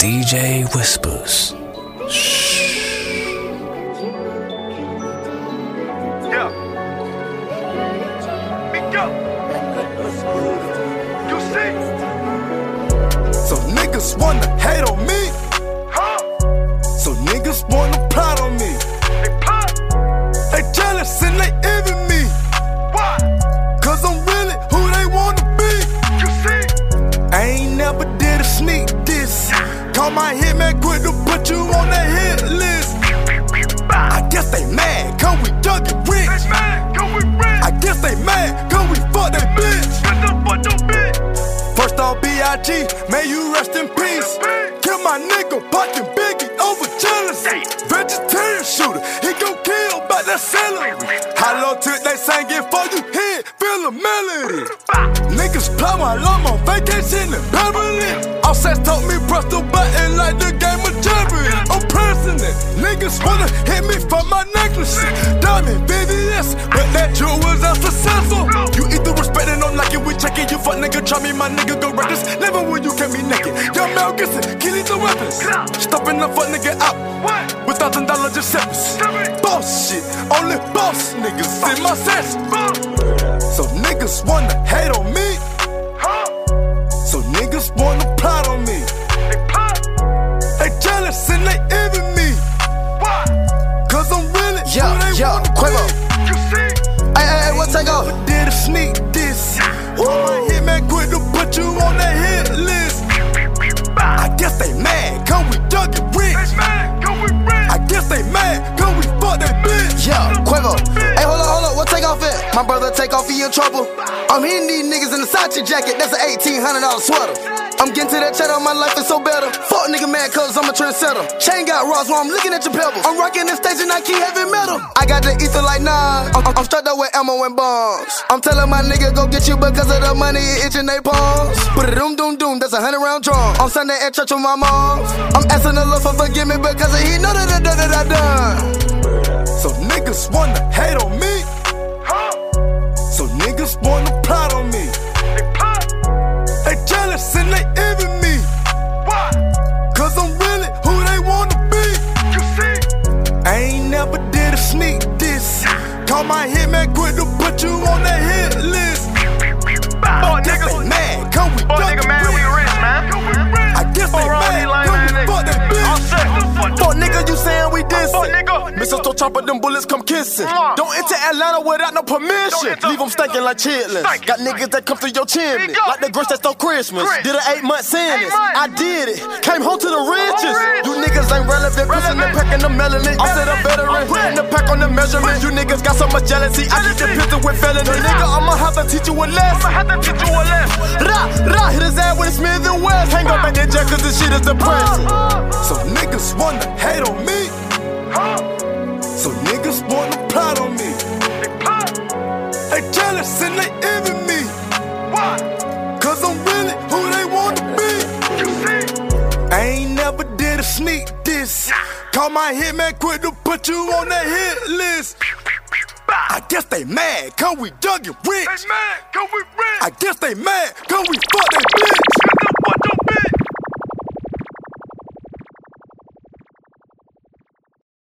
DJ Wispas. Yeah. Big up. You see? So niggas wanna hate on me. Huh? So niggas wanna plot on me. They pop. They jealous and they B.I.G., may you rest in peace. Kill my nigga, Buckin' Biggie over jealousy. Vegetarian shooter, he gon' kill by that celery. How low till they sang it for you hit, feel the melody. Niggas play my I'm on vacation in Beverly. Offset told me press the button like the game of Jeopardy. I'm pressing it. Niggas wanna hit me for my necklace. Diamond VVS, but that jewel was. You fuck nigga, try me, my nigga go reckless. Never will you get me naked. Young Mel Gibson, killing the weapons. Stopping the fuck nigga out What? with thousand dollar Giuseppe's. Boss shit, only boss niggas in my sense. So niggas wanna hate on me. Huh? So niggas wanna plot on me. They pop. They jealous and they envy me. Why? Cause I'm really Yeah, who they yeah, wanna Quavo. be. You see? Hey, hey, hey, what take off? Did a sneak My brother take off, he in trouble. I'm hitting these niggas in a Sachi jacket. That's an $1,800 sweater. I'm getting to that cheddar, my life is so better. Fuck nigga mad cause I'm a trendsetter. Chain got rocks while I'm looking at your pebbles. I'm rocking the stage and I keep heavy metal. I got the ether like nah. I'm, I'm strapped up with ammo and bombs. I'm telling my nigga go get you because of the money it itching they palms. Put it doom doom doom, that's a hundred round drum. On Sunday at church with my mom. I'm asking the Lord for forgive me because he know that that I done. So niggas wanna hate on me. Hitman quick to put you on the hit list. Boy, Guess they nigga. mad, cause we Boy, nigga, it Chopper, them bullets come kissing. Don't enter Atlanta without no permission. Leave them stinking like chitlins. Got niggas that come through your chimney. Here you go. Like the Grinch that stole Christmas. Did an eight month sentence. I did it. Came home to the riches. You niggas ain't relevant. Pushing the pack and the melanin. I said a veteran. Putting the pack on the measurement. You niggas got so much jealousy. I keep the pistol with felony. Nigga, I'ma have to teach you a I'ma have to teach you a lesson. Rah, rah, hit his ass with Smith and West. Hang up at that jet cause this shit is depressing. Uh, uh, uh. So niggas wanna hate on me. Huh? So niggas wanna plot on me. They pop. They jealous and they envy me. Why? Cause I'm really who they wanna be. You see? I ain't never did a sneak diss. Call my hitman quick to put you on the hit list. I guess they mad, cause we dug it rich. They mad, go with red. I guess they mad, cause we fuck that bitch.